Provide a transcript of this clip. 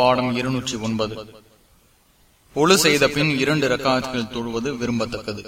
பாடம் இருநூற்றி ஒன்பது. பொழு செய்த பின் இரண்டு ரக்காத்துகள் தொழுவது விரும்பத்தக்கது.